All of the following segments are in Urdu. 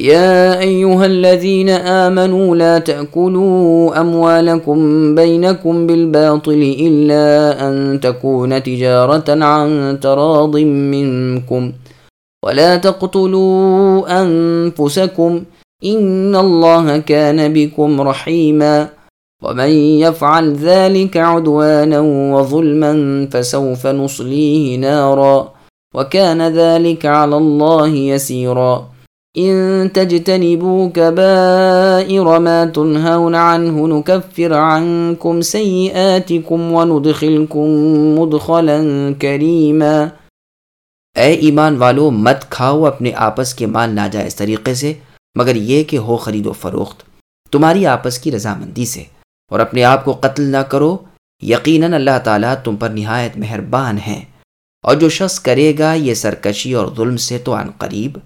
يا أيها الذين آمنوا لا تأكلوا أموالكم بينكم بالباطل إلا أن تكون تجارة عن تراض منكم. ولا تقتلوا أنفسكم. إن الله كان بكم رحيما. ومن يفعل ذلك عدوانا وظلما فسوف نصليه نارا. وكان ذلك على الله يسيرا. ان تجتنبوا كبائر ما تنهون عنه نكفر عنكم سيئاتكم وندخلكم مدخلا كريما۔ اے ایمان والو، مت کھاؤ اپنے آپس کے مال ناجائز طریقے سے، مگر یہ کہ ہو خرید و فروخت، تمہاری آپس کی رضامندی سے۔ اور اپنے آپ کو قتل نہ کرو، یقیناً اللہ تعالیٰ تم پر نہایت مہربان ہیں اور جو شخص کرے گا، یہ سرکشی اور ظلم سے تو عن قریب۔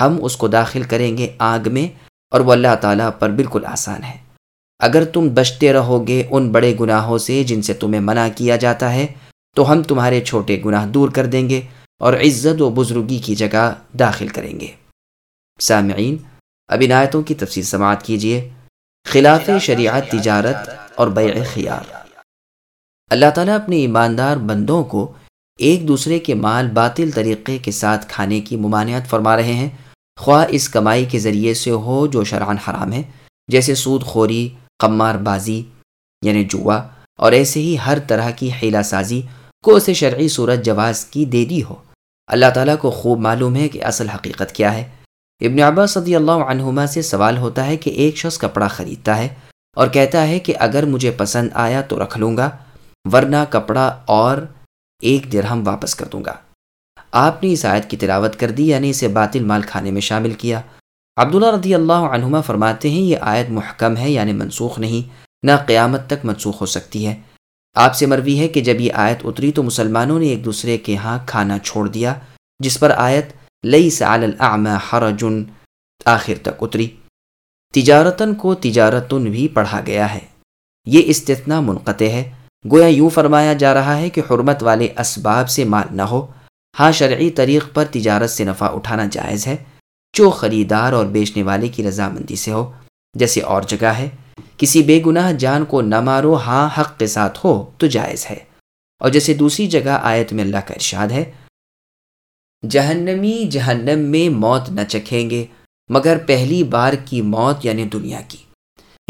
ہم اس کو داخل کریں گے آگ میں اور وہ اللہ تعالیٰ پر بالکل آسان ہے۔ اگر تم بچتے رہو گے ان بڑے گناہوں سے جن سے تمہیں منع کیا جاتا ہے، تو ہم تمہارے چھوٹے گناہ دور کر دیں گے اور عزت و بزرگی کی جگہ داخل کریں گے۔ سامعین، اب عنایتوں کی تفصیل سماعت کیجیے خلاف شریعت، تجارت اور بیع خیار۔ اللہ تعالیٰ اپنے ایماندار بندوں کو ایک دوسرے کے مال باطل طریقے کے ساتھ کھانے کی ممانعت فرما رہے ہیں۔ خواہ اس کمائی کے ذریعے سے ہو جو شرعن حرام ہے، جیسے سود خوری، قمار بازی یعنی جوا، اور ایسے ہی ہر طرح کی حیلہ سازی کو اسے شرعی صورت جواز کی دے دی ہو۔ اللہ تعالیٰ کو خوب معلوم ہے کہ اصل حقیقت کیا ہے۔ ابن عباس صدی اللہ عنہما سے سوال ہوتا ہے کہ ایک شخص کپڑا خریدتا ہے اور کہتا ہے کہ اگر مجھے پسند آیا تو رکھ لوں گا، ورنہ کپڑا اور ایک درہم واپس کر دوں گا۔ آپ نے اس آیت کی تلاوت کر دی یعنی اسے باطل مال کھانے میں شامل کیا۔ عبداللہ رضی اللہ عنہما فرماتے ہیں، یہ آیت محکم ہے یعنی منسوخ نہیں، نہ قیامت تک منسوخ ہو سکتی ہے۔ آپ سے مروی ہے کہ جب یہ آیت اتری تو مسلمانوں نے ایک دوسرے کے ہاں کھانا چھوڑ دیا، جس پر آیت لئی سعل العمہ حرجن آخر تک اتری۔ تجارتن کو تجارتن بھی پڑھا گیا ہے۔ یہ استثنا منقطع ہے۔ گویا یوں فرمایا جا رہا ہے کہ حرمت والے اسباب سے مال نہ ہو۔ ہاں شرعی طریق پر تجارت سے نفع اٹھانا جائز ہے۔ جو خریدار اور بیچنے والے کی رضامندی سے ہو، جیسے اور جگہ ہے، کسی بے گناہ جان کو نہ مارو ہاں حق کے ساتھ ہو تو جائز ہے۔ اور جیسے دوسری جگہ آیت میں اللہ کا ارشاد ہے، جہنمی جہنم میں موت نہ چکھیں گے، مگر پہلی بار کی موت یعنی دنیا کی۔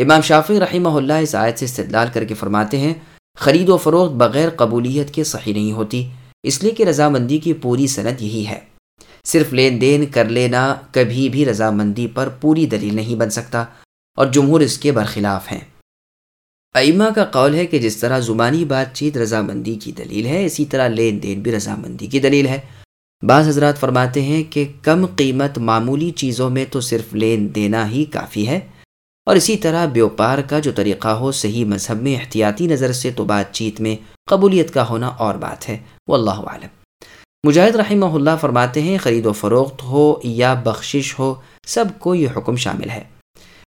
امام شافی رحمہ اللہ اس آیت سے استدلال کر کے فرماتے ہیں خرید و فروخت بغیر قبولیت کے صحیح نہیں ہوتی، اس لیے کہ رضامندی کی پوری صنعت یہی ہے۔ صرف لین دین کر لینا کبھی بھی رضامندی پر پوری دلیل نہیں بن سکتا، اور جمہور اس کے برخلاف ہیں۔ ائمہ کا قول ہے کہ جس طرح زبانی بات چیت رضامندی کی دلیل ہے، اسی طرح لین دین بھی رضامندی کی دلیل ہے۔ بعض حضرات فرماتے ہیں کہ کم قیمت معمولی چیزوں میں تو صرف لین دینا ہی کافی ہے۔ اور اسی طرح بیوپار کا جو طریقہ ہو، صحیح مذہب میں احتیاطی نظر سے تو بات چیت میں قبولیت کا ہونا اور بات ہے۔ وہ اللہ عالم مجاہد رحمہ اللہ فرماتے ہیں، خرید و فروخت ہو یا بخشش ہو، سب کو یہ حکم شامل ہے۔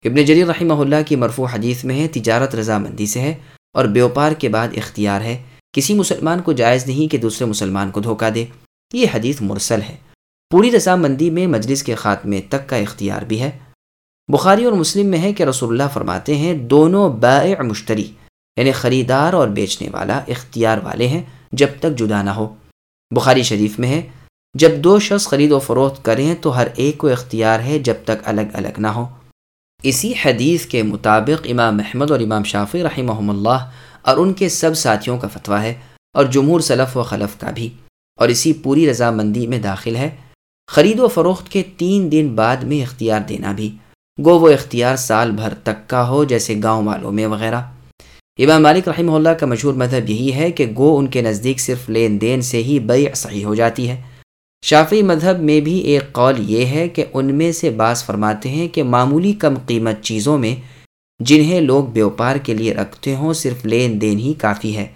ابن جریر رحمہ اللہ کی مرفوع حدیث میں ہے، تجارت رضامندی سے ہے اور بیوپار کے بعد اختیار ہے۔ کسی مسلمان کو جائز نہیں کہ دوسرے مسلمان کو دھوکہ دے۔ یہ حدیث مرسل ہے۔ پوری رضامندی میں مجلس کے خاتمے تک کا اختیار بھی ہے۔ بخاری اور مسلم میں ہے کہ رسول اللہ فرماتے ہیں، دونوں بائع مشتری یعنی خریدار اور بیچنے والا، اختیار والے ہیں جب تک جدا نہ ہو۔ بخاری شریف میں ہے، جب دو شخص خرید و فروخت کریں تو ہر ایک کو اختیار ہے جب تک الگ الگ نہ ہو۔ اسی حدیث کے مطابق امام محمد اور امام شافی رحمہ اللہ اور ان کے سب ساتھیوں کا فتویٰ ہے اور جمہور صلف و خلف کا بھی۔ اور اسی پوری رضامندی میں داخل ہے، خرید و فروخت کے تین دن بعد میں اختیار دینا بھی۔ گو وہ اختیار سال بھر تک کا ہو، جیسے گاؤں والوں میں وغیرہ۔ امام مالک رحمہ اللہ کا مشہور مذہب یہی ہے کہ گو ان کے نزدیک صرف لین دین سے ہی بیع صحیح ہو جاتی ہے۔ شافی مذہب میں بھی ایک قول یہ ہے کہ ان میں سے بعض فرماتے ہیں کہ معمولی کم قیمت چیزوں میں جنہیں لوگ بیوپار کے لیے رکھتے ہوں، صرف لین دین ہی کافی ہے۔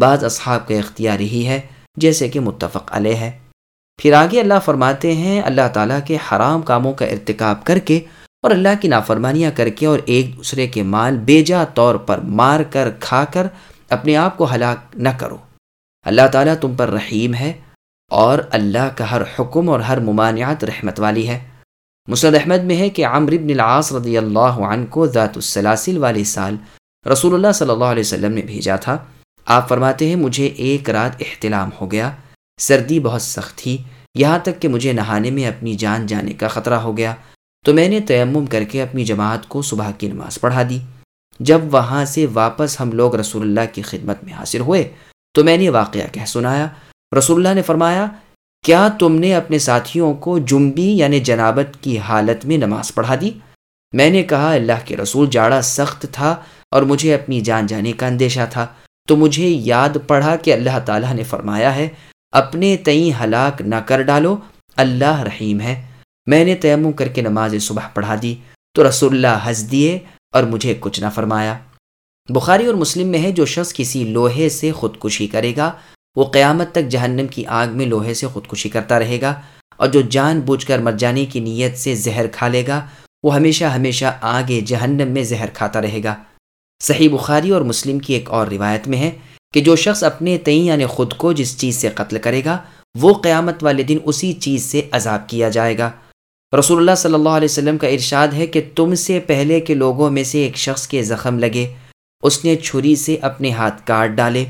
بعض اصحاب کا اختیار ہی ہے، جیسے کہ متفق علیہ۔ ہے پھر آگے اللہ فرماتے ہیں، اللہ تعالیٰ کے حرام کاموں کا ارتکاب کر کے اور اللہ کی نافرمانیاں کر کے اور ایک دوسرے کے مال بیجا طور پر مار کر کھا کر اپنے آپ کو ہلاک نہ کرو۔ اللہ تعالیٰ تم پر رحیم ہے اور اللہ کا ہر حکم اور ہر ممانعت رحمت والی ہے۔ مسد احمد میں ہے کہ عمر بن العاص رضی اللہ عنہ کو ذات السلاسل والے سال رسول اللہ صلی اللہ علیہ وسلم نے بھیجا تھا۔ آپ فرماتے ہیں، مجھے ایک رات احتلام ہو گیا، سردی بہت سخت تھی، یہاں تک کہ مجھے نہانے میں اپنی جان جانے کا خطرہ ہو گیا۔ تو میں نے تیمم کر کے اپنی جماعت کو صبح کی نماز پڑھا دی۔ جب وہاں سے واپس ہم لوگ رسول اللہ کی خدمت میں حاصل ہوئے تو میں نے واقعہ کہہ سنایا۔ رسول اللہ نے فرمایا، کیا تم نے اپنے ساتھیوں کو جنبی یعنی جنابت کی حالت میں نماز پڑھا دی؟ میں نے کہا، اللہ کے رسول جاڑا سخت تھا اور مجھے اپنی جان جانے کا اندیشہ تھا۔ تو مجھے یاد پڑھا کہ اللہ تعالیٰ نے فرمایا ہے، اپنے تئیں ہلاک نہ کر ڈالو، اللہ رحیم ہے۔ میں نے تیمم کر کے نماز صبح پڑھا دی، تو رسول اللہ ہنس دیے اور مجھے کچھ نہ فرمایا۔ بخاری اور مسلم میں ہے، جو شخص کسی لوہے سے خودکشی کرے گا، وہ قیامت تک جہنم کی آگ میں لوہے سے خودکشی کرتا رہے گا، اور جو جان بوجھ کر مر جانے کی نیت سے زہر کھا لے گا، وہ ہمیشہ ہمیشہ آگے جہنم میں زہر کھاتا رہے گا۔ صحیح بخاری اور مسلم کی ایک اور روایت میں ہے کہ جو شخص اپنے تئیں یعنی خود کو جس چیز سے قتل کرے گا، وہ قیامت والے دن اسی چیز سے عذاب کیا جائے گا۔ رسول اللہ صلی اللہ علیہ وسلم کا ارشاد ہے کہ تم سے پہلے کے لوگوں میں سے ایک شخص کے زخم لگے۔ اس نے چھری سے اپنے ہاتھ کاٹ ڈالے،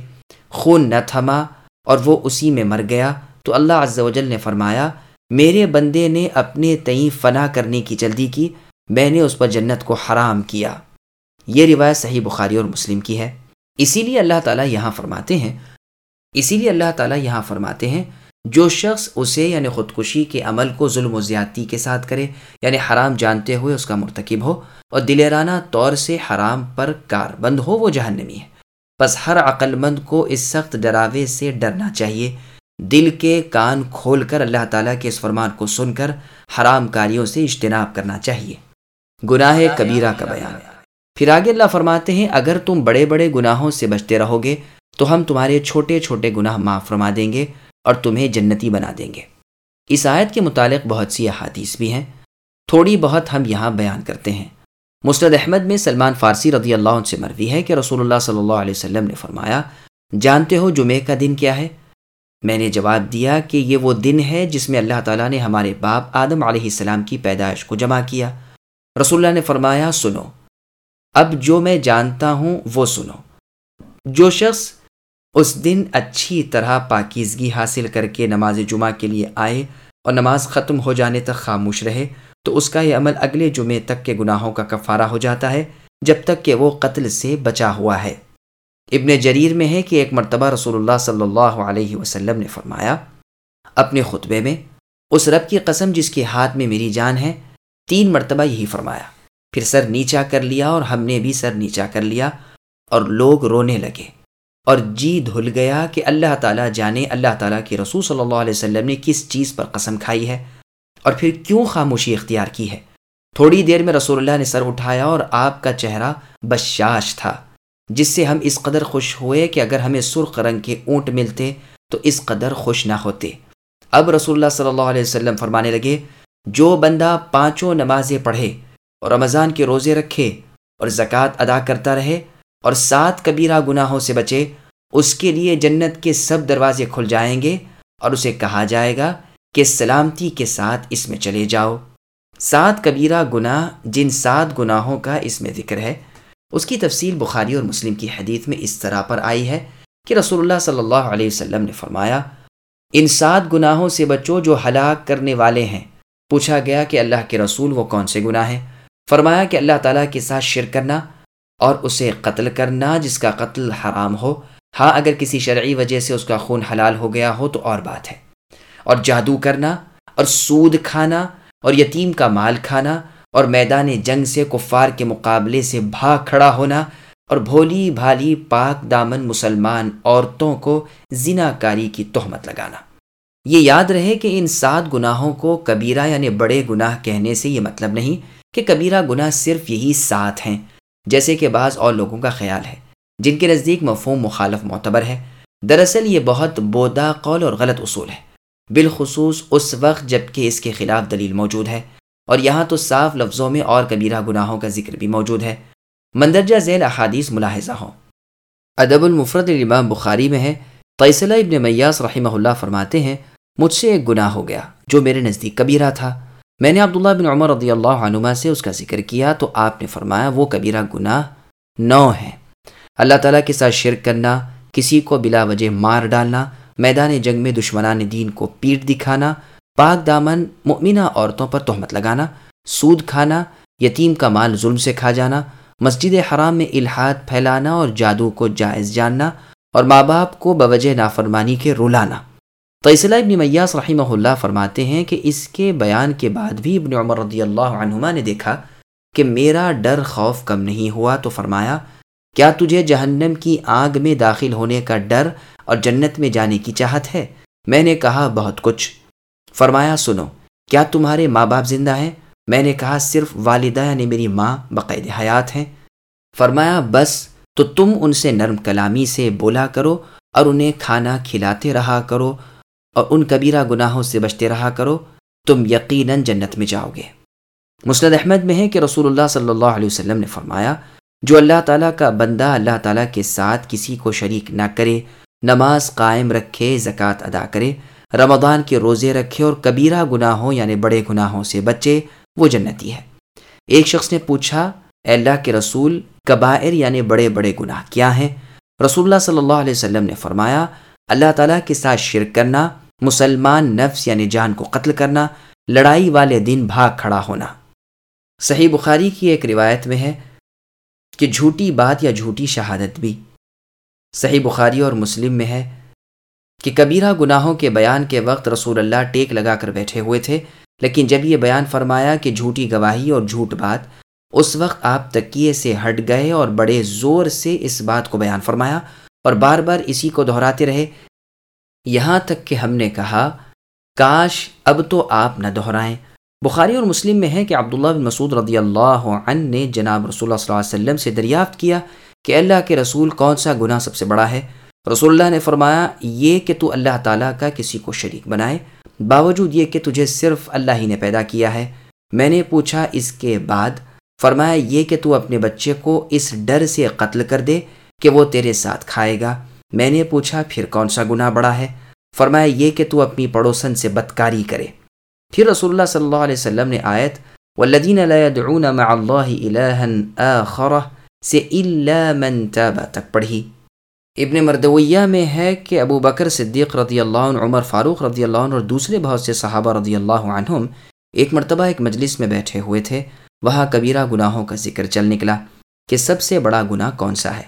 خون نہ تھما اور وہ اسی میں مر گیا۔ تو اللہ عز و جل نے فرمایا، میرے بندے نے اپنے تئیں فنا کرنے کی جلدی کی، میں نے اس پر جنت کو حرام کیا۔ یہ روایت صحیح بخاری اور مسلم کی ہے۔ اسی لیے اللہ تعالیٰ یہاں فرماتے ہیں، اسی لیے اللہ تعالیٰ یہاں فرماتے ہیں جو شخص اسے یعنی خودکشی کے عمل کو ظلم و زیادتی کے ساتھ کرے یعنی حرام جانتے ہوئے اس کا مرتکب ہو، اور دلیرانہ طور سے حرام پر کار بند ہو، وہ جہنمی ہے۔ بس ہر عقل مند کو اس سخت ڈراوے سے ڈرنا چاہیے۔ دل کے کان کھول کر اللہ تعالیٰ کے اس فرمان کو سن کر حرام کاریوں سے اجتناب کرنا چاہیے۔ گناہ کبیرہ کا بیان۔ پھر آگے اللہ فرماتے ہیں، اگر تم بڑے بڑے گناہوں سے بچتے رہو گے، تو ہم تمہارے چھوٹے چھوٹے گناہ معاف فرما دیں گے۔ اور تمہیں جنتی بنا دیں گے۔ اس آیت کے متعلق بہت سی احادیث بھی ہیں۔ تھوڑی بہت ہم یہاں بیان کرتے ہیں۔ مستد احمد میں سلمان فارسی رضی اللہ عنہ سے مروی ہے کہ رسول اللہ صلی اللہ علیہ وسلم نے فرمایا، جانتے ہو جمعے کا دن کیا ہے؟ میں نے جواب دیا کہ یہ وہ دن ہے جس میں اللہ تعالیٰ نے ہمارے باپ آدم علیہ السلام کی پیدائش کو جمع کیا۔ رسول اللہ نے فرمایا، سنو۔ اب جو میں جانتا ہوں وہ سنو۔ جو شخص اس دن اچھی طرح پاکیزگی حاصل کر کے نماز جمعہ کے لیے آئے اور نماز ختم ہو جانے تک خاموش رہے، تو اس کا یہ عمل اگلے جمعے تک کے گناہوں کا کفارہ ہو جاتا ہے، جب تک کہ وہ قتل سے بچا ہوا ہے۔ ابن جریر میں ہے کہ ایک مرتبہ رسول اللہ صلی اللہ علیہ وسلم نے فرمایا، اپنے خطبے میں، اس رب کی قسم جس کے ہاتھ میں میری جان ہے، تین مرتبہ یہی فرمایا۔ پھر سر نیچا کر لیا اور ہم نے بھی سر نیچا کر لیا اور لوگ رونے لگے۔ اور جی دھل گیا کہ اللہ تعالیٰ جانے اللہ تعالیٰ کے رسول صلی اللہ علیہ وسلم نے کس چیز پر قسم کھائی ہے اور پھر کیوں خاموشی اختیار کی ہے؟ تھوڑی دیر میں رسول اللہ نے سر اٹھایا اور آپ کا چہرہ بشاش تھا، جس سے ہم اس قدر خوش ہوئے کہ اگر ہمیں سرخ رنگ کے اونٹ ملتے تو اس قدر خوش نہ ہوتے۔ اب رسول اللہ صلی اللہ علیہ وسلم فرمانے لگے، جو بندہ پانچوں نمازیں پڑھے اور رمضان کے روزے رکھے اور زکوٰۃ ادا کرتا رہے اور سات کبیرہ گناہوں سے بچے، اس کے لیے جنت کے سب دروازے کھل جائیں گے اور اسے کہا جائے گا کہ سلامتی کے ساتھ اس میں چلے جاؤ۔ سات کبیرہ گناہ جن سات گناہوں کا اس میں ذکر ہے، اس کی تفصیل بخاری اور مسلم کی حدیث میں اس طرح پر آئی ہے کہ رسول اللہ صلی اللہ علیہ وسلم نے فرمایا، ان سات گناہوں سے بچو جو ہلاک کرنے والے ہیں۔ پوچھا گیا کہ اللہ کے رسول وہ کون سے گناہ ہیں؟ فرمایا کہ اللہ تعالیٰ کے ساتھ شر کرنا اور اسے قتل کرنا جس کا قتل حرام ہو۔ ہاں اگر کسی شرعی وجہ سے اس کا خون حلال ہو گیا ہو تو اور بات ہے۔ اور جادو کرنا، اور سود کھانا، اور یتیم کا مال کھانا، اور میدان جنگ سے کفار کے مقابلے سے بھاگ کھڑا ہونا، اور بھولی بھالی پاک دامن مسلمان عورتوں کو زنا کاری کی تہمت لگانا۔ یہ یاد رہے کہ ان سات گناہوں کو کبیرہ یعنی بڑے گناہ کہنے سے یہ مطلب نہیں کہ کبیرہ گناہ صرف یہی سات ہیں۔ جیسے کہ بعض اور لوگوں کا خیال ہے، جن کے نزدیک مفہوم مخالف معتبر ہے۔ دراصل یہ بہت بودا قول اور غلط اصول ہے۔ بالخصوص اس وقت جبکہ اس کے خلاف دلیل موجود ہے، اور یہاں تو صاف لفظوں میں اور کبیرہ گناہوں کا ذکر بھی موجود ہے۔ مندرجہ ذیل احادیث ملاحظہ ہوں۔ ادب المفرد الامام بخاری میں ہے۔ فیصلہ ابن میاس رحمہ اللہ فرماتے ہیں، مجھ سے ایک گناہ ہو گیا جو میرے نزدیک کبیرہ تھا۔ میں نے عبداللہ بن عمر رضی اللہ عنما سے اس کا ذکر کیا تو آپ نے فرمایا وہ کبیرہ گناہ نو ہے اللہ تعالیٰ کے ساتھ شرک کرنا، کسی کو بلا وجہ مار ڈالنا، میدان جنگ میں دشمنان دین کو پیٹ دکھانا، پاک دامن مؤمنہ عورتوں پر تہمت لگانا، سود کھانا، یتیم کا مال ظلم سے کھا جانا، مسجد حرام میں الحاد پھیلانا اور جادو کو جائز جاننا اور ماں باپ کو بوجہ نافرمانی کے رولانا تو اصلاح ابن میاس رحمہ اللہ فرماتے ہیں کہ اس کے بیان کے بعد بھی ابن عمر رضی اللہ عنہما نے دیکھا کہ میرا ڈر خوف کم نہیں ہوا تو فرمایا، کیا تجھے جہنم کی آگ میں داخل ہونے کا ڈر اور جنت میں جانے کی چاہت ہے؟ میں نے کہا، بہت کچھ۔ فرمایا، سنو، کیا تمہارے ماں باپ زندہ ہیں؟ میں نے کہا، صرف والدہ یعنی میری ماں بقید حیات ہیں۔ فرمایا، بس، تو تم ان سے نرم کلامی سے بولا کرو اور انہیں کھانا کھلاتے رہا کرو۔ اور ان کبیرہ گناہوں سے بچتے رہا کرو، تم یقیناً جنت میں جاؤ گے۔ مسند احمد میں ہے کہ رسول اللہ صلی اللہ علیہ وسلم نے فرمایا، جو اللہ تعالیٰ کا بندہ اللہ تعالیٰ کے ساتھ کسی کو شریک نہ کرے، نماز قائم رکھے، زکوٰۃ ادا کرے، رمضان کے روزے رکھے اور کبیرہ گناہوں یعنی بڑے گناہوں سے بچے، وہ جنتی ہے۔ ایک شخص نے پوچھا، اے اللہ کے رسول، کبائر یعنی بڑے بڑے گناہ کیا ہیں؟ رسول اللہ صلی اللہ علیہ وسلم نے فرمایا، اللہ تعالیٰ کے ساتھ شرک کرنا مسلمان نفس یعنی جان کو قتل کرنا، لڑائی والے دن بھاگ کھڑا ہونا۔ صحیح بخاری کی ایک روایت میں ہے کہ جھوٹی بات یا جھوٹی شہادت بھی۔ صحیح بخاری اور مسلم میں ہے کہ کبیرہ گناہوں کے بیان کے وقت رسول اللہ ٹیک لگا کر بیٹھے ہوئے تھے، لیکن جب یہ بیان فرمایا کہ جھوٹی گواہی اور جھوٹ بات، اس وقت آپ تکیے سے ہٹ گئے اور بڑے زور سے اس بات کو بیان فرمایا اور بار بار اسی کو دہراتے رہے یہاں تک کہ ہم نے کہا، کاش اب تو آپ نہ دہرائیں۔ بخاری اور مسلم میں ہے کہ عبداللہ بن مسعود رضی اللہ عنہ نے جناب رسول اللہ صلی اللہ علیہ وسلم سے دریافت کیا کہ اللہ کے رسول کون سا گناہ سب سے بڑا ہے۔ رسول اللہ نے فرمایا، یہ کہ تو اللہ تعالیٰ کا کسی کو شریک بنائے، باوجود یہ کہ تجھے صرف اللہ ہی نے پیدا کیا ہے۔ میں نے پوچھا، اس کے بعد؟ فرمایا، یہ کہ تو اپنے بچے کو اس ڈر سے قتل کر دے کہ وہ تیرے ساتھ کھائے گا۔ میں نے پوچھا، پھر کون سا گناہ بڑا ہے؟ فرمایا، یہ کہ تو اپنی پڑوسن سے بدکاری کرے۔ پھر رسول اللہ صلی اللہ علیہ وسلم نے آیت، والذین لا يدعون مع اللہ الہا آخرہ سے الا من تاب تک پڑھی۔ ابن مردویہ میں ہے کہ ابو بکر صدیق رضی اللہ عنہ، عمر فاروق رضی اللہ عنہ اور دوسرے بہت سے صحابہ رضی اللہ عنہم ایک مرتبہ ایک مجلس میں بیٹھے ہوئے تھے۔ وہاں کبیرہ گناہوں کا ذکر چل نکلا کہ سب سے بڑا گناہ کون سا ہے؟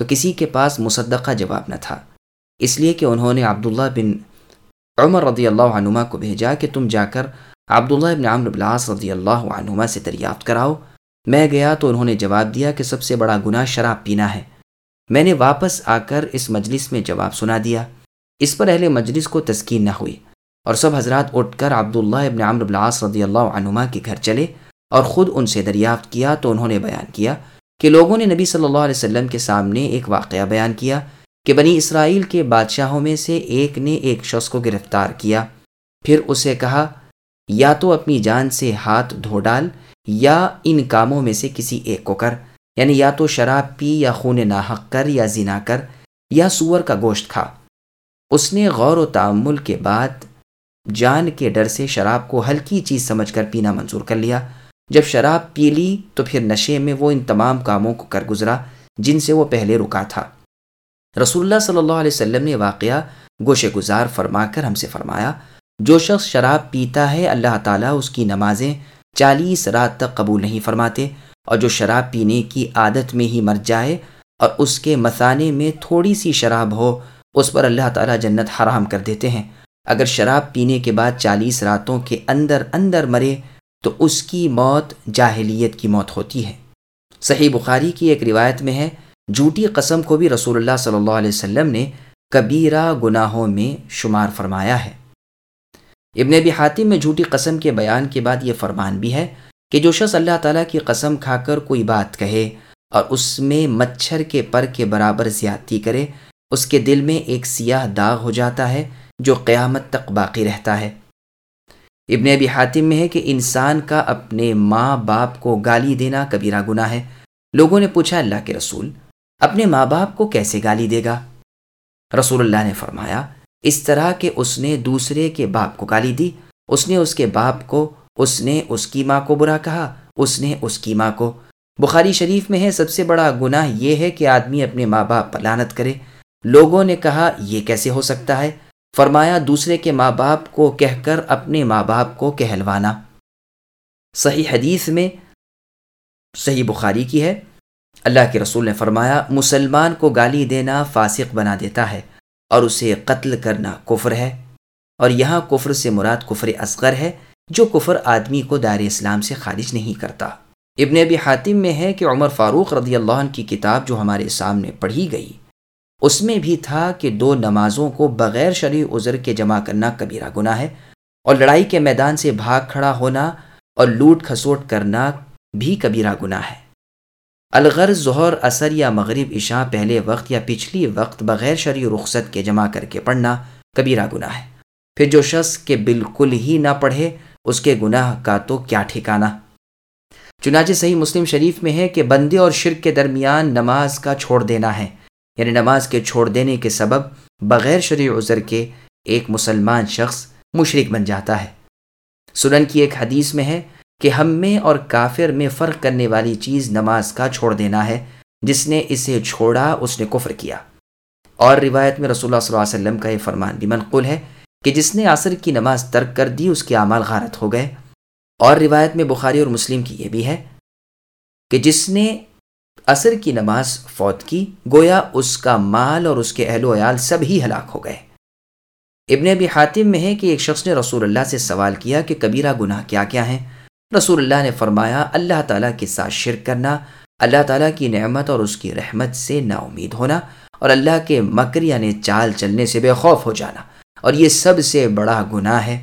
تو کسی کے پاس مصدقہ جواب نہ تھا۔ اس لیے کہ انہوں نے عبداللہ بن عمر رضی اللہ عنما کو بھیجا کہ تم جا کر عبداللہ بن عامر بلاس رضی اللہ عنما سے دریافت کراؤ۔ میں گیا تو انہوں نے جواب دیا کہ سب سے بڑا گناہ شراب پینا ہے۔ میں نے واپس آ کر اس مجلس میں جواب سنا دیا۔ اس پر اہل مجلس کو تسکین نہ ہوئی اور سب حضرات اٹھ کر عبداللہ ابن عامر بلاس رضی اللہ عنما کے گھر چلے اور خود ان سے دریافت کیا تو انہوں نے بیان کیا کہ لوگوں نے نبی صلی اللہ علیہ وسلم کے سامنے ایک واقعہ بیان کیا کہ بنی اسرائیل کے بادشاہوں میں سے ایک نے ایک شخص کو گرفتار کیا۔ پھر اسے کہا، یا تو اپنی جان سے ہاتھ دھو ڈال، یا ان کاموں میں سے کسی ایک کو کر۔ یعنی یا تو شراب پی، یا خون ناحق کر، یا زنا کر، یا سور کا گوشت کھا۔ اس نے غور و تعمل کے بعد جان کے ڈر سے شراب کو ہلکی چیز سمجھ کر پینا منظور کر لیا۔ جب شراب پی لی تو پھر نشے میں وہ ان تمام کاموں کو کر گزرا جن سے وہ پہلے رکا تھا۔ رسول اللہ صلی اللہ علیہ وسلم نے واقعہ گوشے گزار فرما کر ہم سے فرمایا، جو شخص شراب پیتا ہے، اللہ تعالیٰ اس کی نمازیں چالیس رات تک قبول نہیں فرماتے اور جو شراب پینے کی عادت میں ہی مر جائے اور اس کے مثانے میں تھوڑی سی شراب ہو، اس پر اللہ تعالیٰ جنت حرام کر دیتے ہیں۔ اگر شراب پینے کے بعد چالیس راتوں کے اندر اندر مرے تو اس کی موت جاہلیت کی موت ہوتی ہے۔ صحیح بخاری کی ایک روایت میں ہے، جھوٹی قسم کو بھی رسول اللہ صلی اللہ علیہ وسلم نے کبیرہ گناہوں میں شمار فرمایا ہے۔ ابن ابی حاتم میں جھوٹی قسم کے بیان کے بعد یہ فرمان بھی ہے کہ جو شخص اللہ تعالیٰ کی قسم کھا کر کوئی بات کہے اور اس میں مچھر کے پر کے برابر زیادتی کرے، اس کے دل میں ایک سیاہ داغ ہو جاتا ہے جو قیامت تک باقی رہتا ہے۔ ابن ابی حاتم میں ہے کہ انسان کا اپنے ماں باپ کو گالی دینا کبیرہ گناہ ہے۔ لوگوں نے پوچھا، اللہ کے رسول اپنے ماں باپ کو کیسے گالی دے گا؟ رسول اللہ نے فرمایا، اس طرح کہ اس نے دوسرے کے باپ کو گالی دی، اس نے اس کے باپ کو، اس نے اس کی ماں کو برا کہا، اس نے اس کی ماں کو۔ بخاری شریف میں ہے، سب سے بڑا گناہ یہ ہے کہ آدمی اپنے ماں باپ پر لانت کرے۔ لوگوں نے کہا، یہ کیسے ہو سکتا ہے؟ فرمایا، دوسرے کے ماں باپ کو کہہ کر اپنے ماں باپ کو کہلوانا۔ صحیح حدیث میں صحیح بخاری کی ہے۔ اللہ کے رسول نے فرمایا، مسلمان کو گالی دینا فاسق بنا دیتا ہے اور اسے قتل کرنا کفر ہے۔ اور یہاں کفر سے مراد کفر اصغر ہے، جو کفر آدمی کو دار اسلام سے خارج نہیں کرتا۔ ابن ابی حاتم میں ہے کہ عمر فاروق رضی اللہ عنہ کی کتاب جو ہمارے سامنے پڑھی گئی۔ اس میں بھی تھا کہ دو نمازوں کو بغیر شرع عذر کے جمع کرنا کبیرہ گناہ ہے اور لڑائی کے میدان سے بھاگ کھڑا ہونا اور لوٹ کھسوٹ کرنا بھی کبیرہ گناہ ہے۔ الغرض ظہر اثر یا مغرب، عشاء، پہلے وقت یا پچھلی وقت بغیر شرعی رخصت کے جمع کر کے پڑھنا کبیرہ گناہ ہے۔ پھر جو شخص کے بالکل ہی نہ پڑھے، اس کے گناہ کا تو کیا ٹھکانا چنانچہ صحیح مسلم شریف میں ہے کہ بندے اور شرک کے درمیان نماز کا چھوڑ دینا ہے۔ یعنی نماز کے چھوڑ دینے کے سبب بغیر شرعی عذر کے ایک مسلمان شخص مشرق بن جاتا ہے۔ سنن کی ایک حدیث میں ہے کہ ہم میں اور کافر میں فرق کرنے والی چیز نماز کا چھوڑ دینا ہے، جس نے اسے چھوڑا، اس نے کفر کیا۔ اور روایت میں رسول اللہ صلی اللہ علیہ وسلم کا یہ فرمان بھی منقول ہے کہ جس نے عصر کی نماز ترک کر دی، اس کے اعمال غارت ہو گئے۔ اور روایت میں بخاری اور مسلم کی یہ بھی ہے کہ جس نے عصر کی نماز فوت کی، گویا اس کا مال اور اس کے اہل و عیال سب ہی ہلاک ہو گئے۔ ابن ابی حاتم میں ہے کہ ایک شخص نے رسول اللہ سے سوال کیا کہ کبیرہ گناہ کیا کیا ہیں۔ رسول اللہ نے فرمایا، اللہ تعالیٰ کے ساتھ شرک کرنا، اللہ تعالیٰ کی نعمت اور اس کی رحمت سے نا امید ہونا، اور اللہ کے مکر یعنی چال چلنے سے بے خوف ہو جانا، اور یہ سب سے بڑا گناہ ہے۔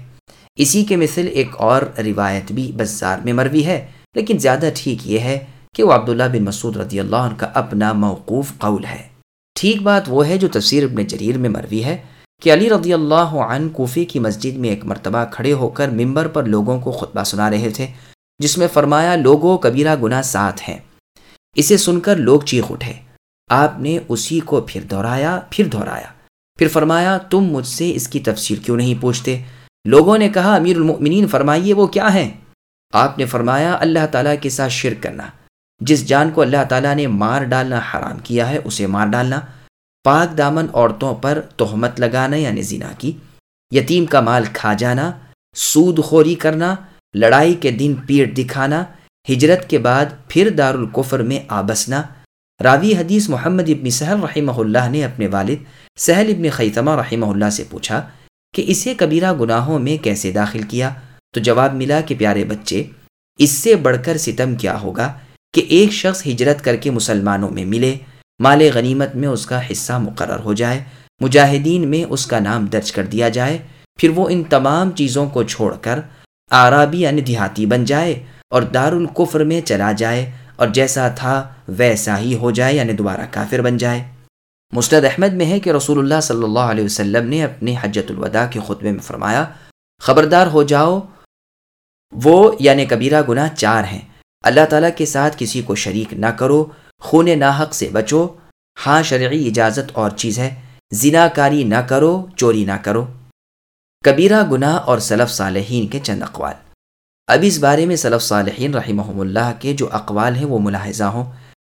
اسی کے مثل ایک اور روایت بھی بزار میں مروی ہے، لیکن زیادہ ٹھیک یہ ہے کہ وہ عبداللہ بن مسعود رضی اللہ عنہ کا اپنا موقوف قول ہے۔ ٹھیک بات وہ ہے جو تفسیر ابن جریر میں مروی ہے کہ علی رضی اللہ عنہ کوفی کی مسجد میں ایک مرتبہ کھڑے ہو کر ممبر پر لوگوں کو خطبہ سنا رہے تھے، جس میں فرمایا، لوگوں، کبیرہ گناہ ساتھ ہیں۔ اسے سن کر لوگ چیخ اٹھے۔ آپ نے اسی کو پھر دہرایا پھر دہرایا۔ پھر فرمایا، تم مجھ سے اس کی تفسیر کیوں نہیں پوچھتے؟ لوگوں نے کہا، امیر المؤمنین، فرمائیے وہ کیا ہیں؟ آپ نے فرمایا، اللہ تعالیٰ کے ساتھ شرک کرنا۔ جس جان کو اللہ تعالیٰ نے مار ڈالنا حرام کیا ہے، اسے مار ڈالنا۔ پاک دامن عورتوں پر تہمت لگانا یعنی زنا کی۔ یتیم کا مال کھا جانا، سود خوری کرنا، لڑائی کے دن پیٹ دکھانا، ہجرت کے بعد پھر دارالکفر میں آبسنا۔ راوی حدیث محمد ابن سہل رحمہ اللہ نے اپنے والد سہل ابن خیتمہ رحمہ اللہ سے پوچھا کہ اسے کبیرہ گناہوں میں کیسے داخل کیا؟ تو جواب ملا کہ پیارے بچے، اس سے بڑھ کر ستم کیا ہوگا؟ کہ ایک شخص ہجرت کر کے مسلمانوں میں ملے، مال غنیمت میں اس کا حصہ مقرر ہو جائے، مجاہدین میں اس کا نام درج کر دیا جائے، پھر وہ ان تمام چیزوں کو چھوڑ کر آرابی یعنی دیہاتی بن جائے اور دارالقفر میں چلا جائے اور جیسا تھا ویسا ہی ہو جائے یعنی دوبارہ کافر بن جائے۔ مستد احمد میں ہے کہ رسول اللہ صلی اللہ علیہ وسلم نے اپنے حجت الوداع کے خطبے میں فرمایا، خبردار ہو جاؤ، وہ یعنی کبیرہ گناہ چار ہیں۔ اللہ تعالیٰ کے ساتھ کسی کو شریک نہ کرو، خون ناحق سے بچو۔ ہاں شرعی اجازت اور چیز ہے۔ زنا کاری نہ کرو، چوری نہ کرو۔ کبیرہ گناہ اور صلف صالحین کے چند اقوال۔ اب اس بارے میں صلف صالحین رحمہ اللہ کے جو اقوال ہیں وہ ملاحظہ ہوں۔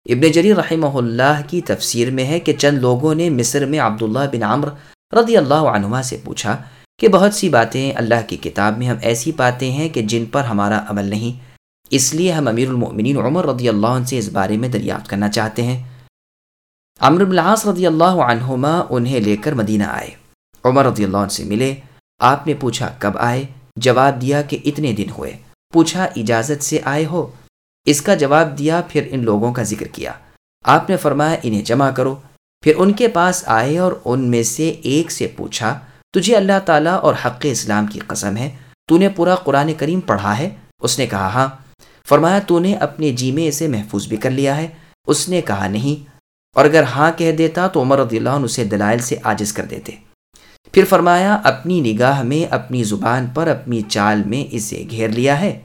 ابن جری رحمہ اللہ کی تفسیر میں ہے کہ چند لوگوں نے مصر میں عبداللہ بن عمر رضی اللہ عنہ سے پوچھا کہ بہت سی باتیں اللہ کی کتاب میں ہم ایسی پاتے ہیں کہ جن پر ہمارا عمل نہیں۔ اس لیے ہم امیر المؤمنین عمر رضی اللہ عنہ سے اس بارے میں دریافت کرنا چاہتے ہیں۔ عمر بن العاص رضی اللہ عنہما انہیں لے کر مدینہ آئے۔ عمر رضی اللہ عنہ سے ملے۔ آپ نے پوچھا کب آئے؟ جواب دیا کہ اتنے دن ہوئے۔ پوچھا اجازت سے آئے ہو؟ اس کا جواب دیا، پھر ان لوگوں کا ذکر کیا۔ آپ نے فرمایا، انہیں جمع کرو۔ پھر ان کے پاس آئے اور ان میں سے ایک سے پوچھا، تجھے اللہ تعالیٰ اور حق اسلام کی قسم ہے؟ تو نے پورا قرآن کریم پڑھا ہے؟ اس نے کہا ہاں۔ فرمایا تو نے اپنے جی میں اسے محفوظ بھی کر لیا ہے۔ اس نے کہا، نہیں۔ اور اگر ہاں کہہ دیتا تو عمر رضی اللہ عنہ اسے دلائل سے عاجز کر دیتے۔ پھر فرمایا، اپنی نگاہ میں، اپنی زبان پر، اپنی چال میں اسے گھیر لیا ہے۔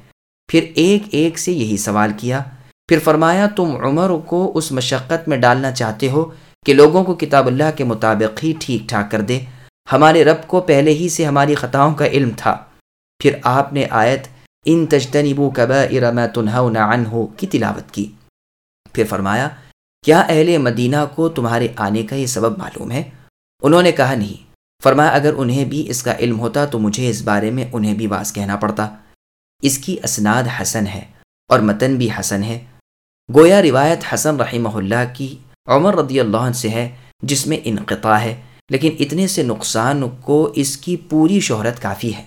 پھر ایک ایک سے یہی سوال کیا۔ پھر فرمایا، تم عمر کو اس مشقت میں ڈالنا چاہتے ہو کہ لوگوں کو کتاب اللہ کے مطابق ہی ٹھیک ٹھاک کر دے۔ ہمارے رب کو پہلے ہی سے ہماری خطاؤں کا علم تھا۔ پھر آپ نے آیت ان تجتنبو کبائر ما تنہون عنہ کی تلاوت کی؟ پھر فرمایا، کیا اہل مدینہ کو تمہارے آنے کا یہ سبب معلوم ہے؟ انہوں نے کہا، نہیں۔ فرمایا، اگر انہیں بھی اس کا علم ہوتا تو مجھے اس بارے میں انہیں بھی باز کہنا پڑتا۔ اس کی اسناد حسن ہے اور متن بھی حسن ہے۔ گویا روایت حسن رحمہ اللہ کی عمر رضی اللہ عنہ سے ہے، جس میں انقطاع ہے، لیکن اتنے سے نقصان کو اس کی پوری شہرت کافی ہے۔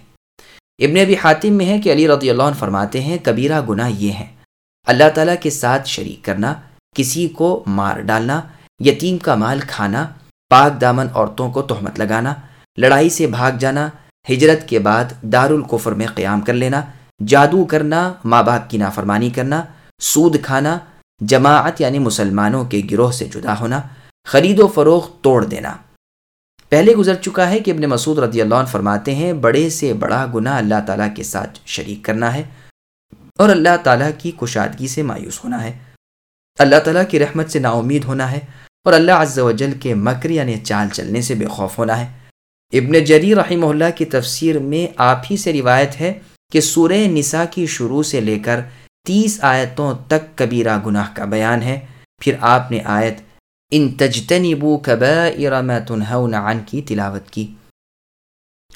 ابن ابی حاتم میں ہے کہ علی رضی اللہ عنہ فرماتے ہیں، کبیرہ گناہ یہ ہیں۔ اللہ تعالیٰ کے ساتھ شریک کرنا، کسی کو مار ڈالنا، یتیم کا مال کھانا، پاک دامن عورتوں کو تہمت لگانا، لڑائی سے بھاگ جانا، ہجرت کے بعد دار القفر میں قیام کر لینا، جادو کرنا، ماں باپ کی نافرمانی کرنا، سود کھانا، جماعت یعنی مسلمانوں کے گروہ سے جدا ہونا، خرید و فروخت توڑ دینا۔ پہلے گزر چکا ہے کہ ابن مسعود رضی اللہ عنہ فرماتے ہیں، بڑے سے بڑا گناہ اللہ تعالیٰ کے ساتھ شریک کرنا ہے اور اللہ تعالیٰ کی کشادگی سے مایوس ہونا ہے۔ اللہ تعالیٰ کی رحمت سے نا امید ہونا ہے اور اللہ عز و جل کے مکر یعنی چال چلنے سے بے خوف ہونا ہے۔ ابن جری رحمہ اللہ کی تفسیر میں آپ ہی سے روایت ہے کہ سورہ نساء کی شروع سے لے کر تیس آیتوں تک کبیرہ گناہ کا بیان ہے۔ پھر آپ نے آیت ان تجتنبو کبائر ما تنہون عن کی تلاوت کی۔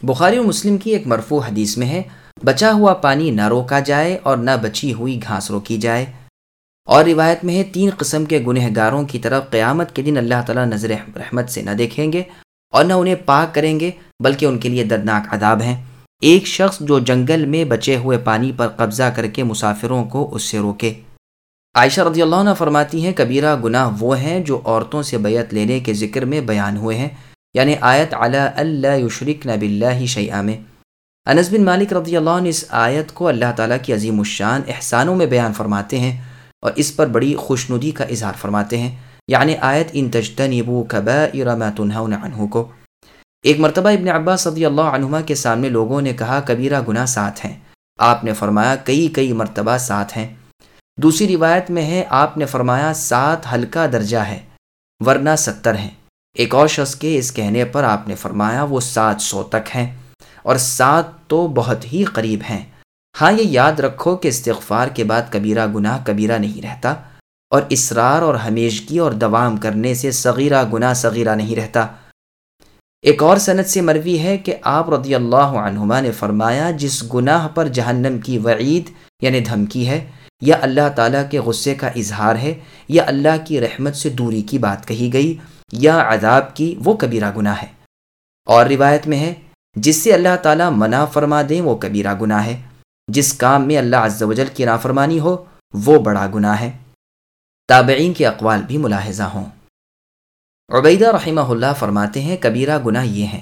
بخاری و مسلم کی ایک مرفوع حدیث میں ہے، بچا ہوا پانی نہ روکا جائے اور نہ بچی ہوئی گھاس روکی جائے۔ اور روایت میں ہے، تین قسم کے گنہ گاروں کی طرف قیامت کے دن اللہ تعالیٰ نظر رحمت سے نہ دیکھیں گے اور نہ انہیں پاک کریں گے، بلکہ ان کے لیے دردناک عذاب ہیں۔ ایک شخص جو جنگل میں بچے ہوئے پانی پر قبضہ کر کے مسافروں کو اس سے روکے۔ عائشہ رضی اللہ عنہ فرماتی ہیں، کبیرہ گناہ وہ ہیں جو عورتوں سے بیعت لینے کے ذکر میں بیان ہوئے ہیں۔ یعنی آیت علی اللہ یشرک نب اللہ شیعہ میں۔ انس بن مالک رضی اللہ عنہ اس آیت کو اللہ تعالیٰ کی عظیم الشان احسانوں میں بیان فرماتے ہیں اور اس پر بڑی خوشنودی کا اظہار فرماتے ہیں۔ یعنی آیت ان تجتنبو کبائر ما تنہون عنہ کو۔ ایک مرتبہ ابن عباس صدی اللہ عنہما کے سامنے لوگوں نے کہا، کبیرہ گناہ ساتھ ہیں۔ آپ نے فرمایا، کئی کئی مرتبہ ساتھ ہیں۔ دوسری روایت میں ہے، آپ نے فرمایا، سات ہلکا درجہ ہے، ورنہ ستر ہیں۔ ایک اور شخص کے اس کہنے پر آپ نے فرمایا، وہ سات سو تک ہیں۔ اور سات تو بہت ہی قریب ہیں۔ ہاں یہ یاد رکھو کہ استغفار کے بعد کبیرہ گناہ کبیرہ نہیں رہتا، اور اسرار اور ہمیشگی اور دوام کرنے سے صغیرہ گناہ صغیرہ نہیں رہتا۔ ایک اور صنعت سے مروی ہے کہ آپ رضی اللہ عنہما نے فرمایا، جس گناہ پر جہنم کی وعید یعنی دھمکی ہے یا اللہ تعالیٰ کے غصے کا اظہار ہے، یا اللہ کی رحمت سے دوری کی بات کہی گئی، یا عذاب کی وہ کبیرہ گناہ ہے۔ اور روایت میں ہے، جس سے اللہ تعالیٰ منع فرما دیں وہ کبیرہ گناہ ہے۔ جس کام میں اللہ عز و جل کی نافرمانی ہو، وہ بڑا گناہ ہے۔ تابعین کے اقوال بھی ملاحظہ ہوں۔ عبیدہ رحمہ اللہ فرماتے ہیں، کبیرہ گناہ یہ ہیں،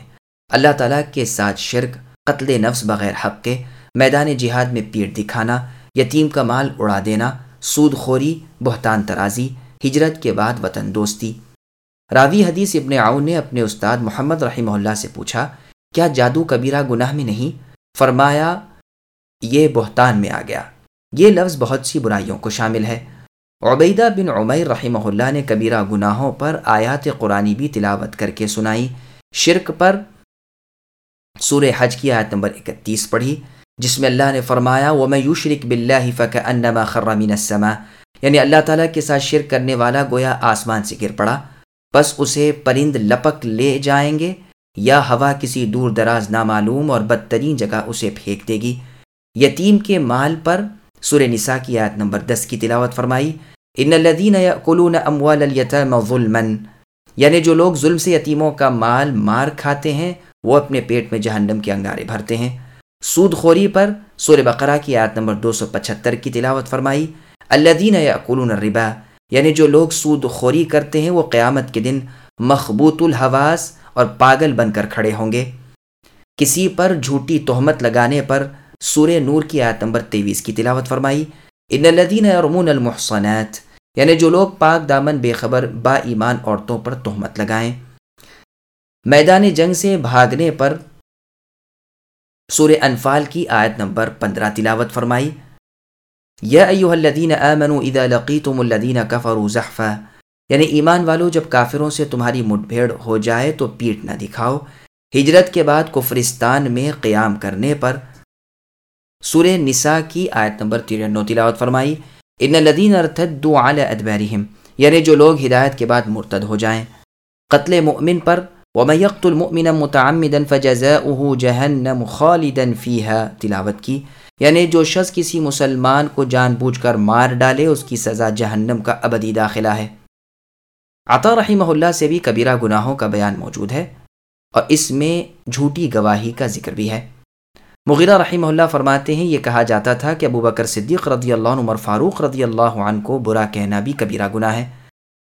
اللہ تعالیٰ کے ساتھ شرک، قتل نفس بغیر حق کے، میدان جہاد میں پیٹ دکھانا یتیم کا مال اڑا دینا سود خوری بہتان ترازی، ہجرت کے بعد وطن دوستی۔ راوی حدیث ابن عون نے اپنے استاد محمد رحمہ اللہ سے پوچھا، کیا جادو کبیرہ گناہ میں نہیں؟ فرمایا، یہ بہتان میں آ گیا۔ یہ لفظ بہت سی برائیوں کو شامل ہے۔ عبیدہ بن عمیر رحمہ اللہ نے کبیرہ گناہوں پر آیات قرآنی بھی تلاوت کر کے سنائی۔ شرک پر سور حج کی آیت نمبر اکتیس پڑھی۔ جس میں اللہ نے فرمایا وہ میں یو شرک بلّہ فق انما خرامین السما یعنی اللہ تعالیٰ کے ساتھ شرک کرنے والا گویا آسمان سے گر پڑا۔ بس اسے پرند لپک لے جائیں گے یا ہوا کسی دور دراز نامعلوم اور بدترین جگہ اسے پھینک دے گی۔ یتیم کے مال پر سورہ نساء کی آیت نمبر دس کی تلاوت فرمائی، ان الدین کلون اموال الیتم ظلم یعنی جو لوگ ظلم سے یتیموں کا مال مار کھاتے ہیں، وہ اپنے پیٹ میں جہنم کے انگارے بھرتے ہیں۔ سود خوری پر سور بقرہ کی آیت نمبر دو سو پچہتر کی تلاوت فرمائی الدین کلون الربا یعنی جو لوگ سود خوری کرتے ہیں وہ قیامت کے دن مخبوط الحواس اور پاگل بن کر کھڑے ہوں گے۔ کسی پر جھوٹی تہمت لگانے پر سورہ نور کی آیت نمبر تیویس کی تلاوت فرمائی، ان الدین ارمون المحسنات یعنی جو لوگ پاک دامن بے خبر با ایمان عورتوں پر تہمت لگائیں۔ میدان جنگ سے بھاگنے پر سورہ انفال کی آیت نمبر پندرہ تلاوت فرمائی۔ یا ایوہ الذین آمنوا اذا لقیتم الذین کفروا زحفا یعنی ایمان والو، جب کافروں سے تمہاری مٹ بھیڑ ہو جائے تو پیٹ نہ دکھاؤ۔ ہجرت کے بعد کفرستان میں قیام کرنے پر۔ سور نساء کی آیت نمبر ترنو تلاوت فرمائی۔ ان لدین ارتد ادبرہم یعنی جو لوگ ہدایت کے بعد مرتد ہو جائیں۔ قتل مؤمن پر ومیقت المؤمن متعمدا فجزاؤه جہنم خالدا فیها تلاوت کی۔ یعنی جو شخص کسی مسلمان کو جان بوجھ کر مار ڈالے، اس کی سزا جہنم کا ابدی داخلہ ہے۔ عطا رحمہ اللہ سے بھی کبیرہ گناہوں کا بیان موجود ہے اور اس میں جھوٹی گواہی کا ذکر بھی ہے۔ مغیرہ رحمہ اللہ فرماتے ہیں، یہ کہا جاتا تھا کہ ابو بکر صدیق رضی اللہ عنہ، عمر فاروق رضی اللہ عنہ کو برا کہنا بھی کبیرہ گناہ ہے۔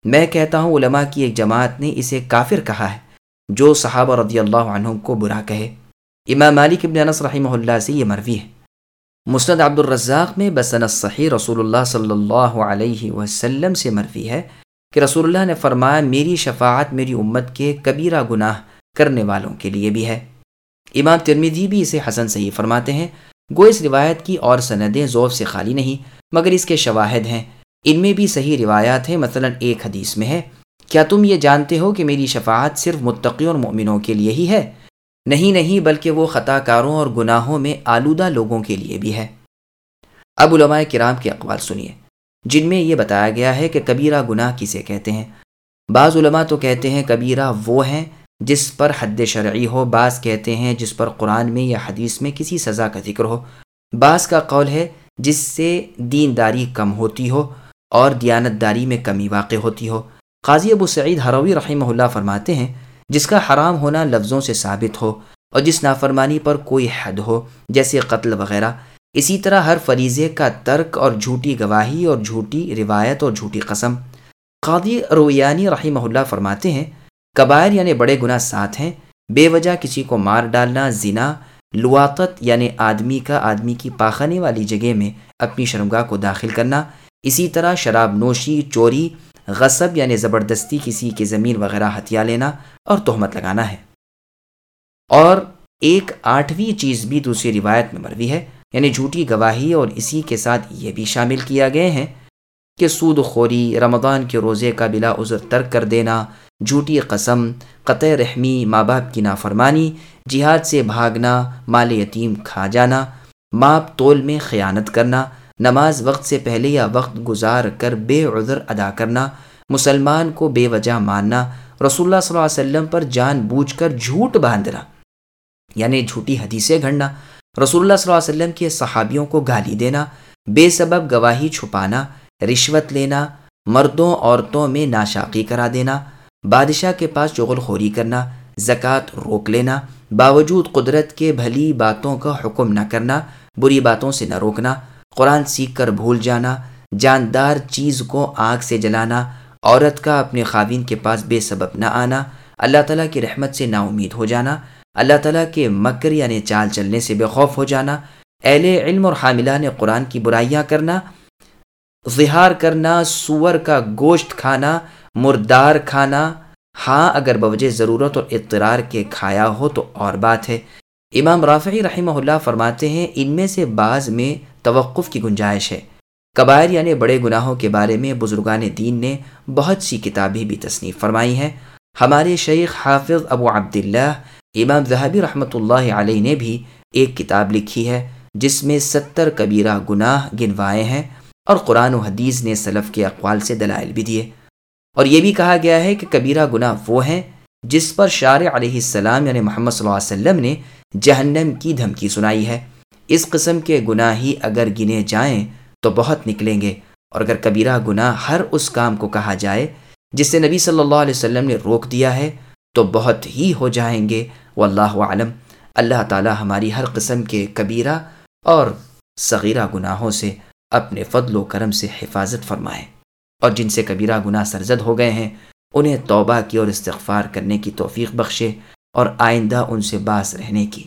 میں کہتا ہوں، علماء کی ایک جماعت نے اسے کافر کہا ہے۔ جو صحابہ رضی اللہ عنہ کو برا کہے۔ امام مالک ابن انس رحمہ اللہ سے یہ مروی ہے۔ مسند عبد الرزاق میں بسن صحیح رسول اللہ صلی اللہ علیہ وسلم سے مروی ہے کہ رسول اللہ نے فرمایا، میری شفاعت میری امت کے کبیرہ گناہ کرنے والوں کے لیے بھی ہے۔ امام ترمیدی بھی اسے حسن صحیح فرماتے ہیں۔ گو اس روایت کی اور سندیں ذوف سے خالی نہیں، مگر اس کے شواہد ہیں۔ ان میں بھی صحیح روایات ہیں، مثلا ایک حدیث میں ہے۔ کیا تم یہ جانتے ہو کہ میری شفاعت صرف متقیوں اور مؤمنوں کے لیے ہی ہے؟ نہیں نہیں، بلکہ وہ خطا کاروں اور گناہوں میں آلودہ لوگوں کے لیے بھی ہے۔ اب علماء کرام کے اقوال سنیے۔ جن میں یہ بتایا گیا ہے کہ کبیرہ گناہ کسے کہتے ہیں؟ بعض علماء تو کہتے ہیں کبیرہ وہ ہیں جس پر حد شرعی ہو، بعض کہتے ہیں جس پر قرآن میں یا حدیث میں کسی سزا کا ذکر ہو۔ بعض کا قول ہے جس سے دینداری کم ہوتی ہو اور دیانت داری میں کمی واقع ہوتی ہو۔ قاضی ابو سعید حروی رحمہ اللہ فرماتے ہیں، جس کا حرام ہونا لفظوں سے ثابت ہو اور جس نافرمانی پر کوئی حد ہو، جیسے قتل وغیرہ، اسی طرح ہر فریضے کا ترک اور جھوٹی گواہی اور جھوٹی روایت اور جھوٹی قسم۔ قاضی رویانی رحمہ اللہ فرماتے ہیں، کبائر یعنی بڑے گناہ ساتھ ہیں، بے وجہ کسی کو مار ڈالنا، زنا لواقت یعنی آدمی کا آدمی کی پاخانے والی جگہ میں اپنی شرمگاہ کو داخل کرنا، اسی طرح شراب نوشی، چوری غصب یعنی زبردستی کسی کی زمین وغیرہ ہتھیا لینا اور تہمت لگانا ہے۔ اور ایک آٹھویں چیز بھی دوسری روایت میں مروی ہے یعنی جھوٹی گواہی اور اسی کے ساتھ یہ بھی شامل کیا گئے ہیں کہ سود خوری، رمضان کے روزے کا بلا عذر ترک کر دینا، جھوٹی قسم، قطع رحمی، ماں باپ کی نافرمانی، جہاد سے بھاگنا، مال یتیم کھا جانا، ماپ تول میں خیانت کرنا نماز وقت سے پہلے یا وقت گزار کر بے عذر ادا کرنا، مسلمان کو بے وجہ ماننا، رسول اللہ صلی اللہ علیہ وسلم پر جان بوجھ کر جھوٹ باندھنا یعنی جھوٹی حدیثیں گھڑنا، رسول اللہ صلی اللہ علیہ وسلم کے صحابیوں کو گالی دینا، بے سبب گواہی چھپانا، رشوت لینا، مردوں، عورتوں میں ناشاقی کرا دینا، بادشاہ کے پاس چغل خوری کرنا، زکوٰۃ روک لینا، باوجود قدرت کے بھلی باتوں کا حکم نہ کرنا، بری باتوں سے نہ روکنا قرآن سیکھ کر بھول جانا، جاندار چیز کو آگ سے جلانا، عورت کا اپنے خاوین کے پاس بے سبب نہ آنا، اللہ تعالیٰ کی رحمت سے نا امید ہو جانا، اللہ تعالیٰ کے مکر یعنی چال چلنے سے بے خوف ہو جانا، اہل علم اور حاملہ نے قرآن کی برائیاں کرنا ظہار کرنا، سور کا گوشت کھانا، مردار کھانا۔ ہاں اگر بوجہ ضرورت اور اضطرار کے کھایا ہو تو اور بات ہے۔ امام رافعی رحمہ اللہ فرماتے ہیں، ان میں سے بعض میں توقف کی گنجائش ہے۔ قبائر یعنی بڑے گناہوں کے بارے میں بزرگان دین نے بہت سی کتابیں بھی تصنیف فرمائی ہیں۔ ہمارے شیخ حافظ ابو عبداللہ امام ذہبی رحمۃ اللہ علیہ نے بھی ایک کتاب لکھی ہے جس میں ستر کبیرہ گناہ گنوائے ہیں اور قرآن و حدیث نے سلف کے اقوال سے دلائل بھی دیے۔ اور یہ بھی کہا گیا ہے کہ کبیرہ گناہ وہ ہیں جس پر شار علیہ السلام یعنی محمد صلی اللہ علیہ وسلم نے جہنم کی دھمکی سنائی ہے۔ اس قسم کے گناہ ہی اگر گنے جائیں تو بہت نکلیں گے۔ اور اگر کبیرہ گناہ ہر اس کام کو کہا جائے جس سے نبی صلی اللہ علیہ وسلم نے روک دیا ہے، تو بہت ہی ہو جائیں گے۔ وہ اللہ عالم اللہ تعالی ہماری ہر قسم کے کبیرہ اور صغیرہ گناہوں سے اپنے فضل و کرم سے حفاظت فرمائے۔ اور جن سے کبیرہ گناہ سرزد ہو گئے ہیں، انہیں توبہ کی اور استغفار کرنے کی توفیق بخشے اور آئندہ ان سے باس رہنے کی۔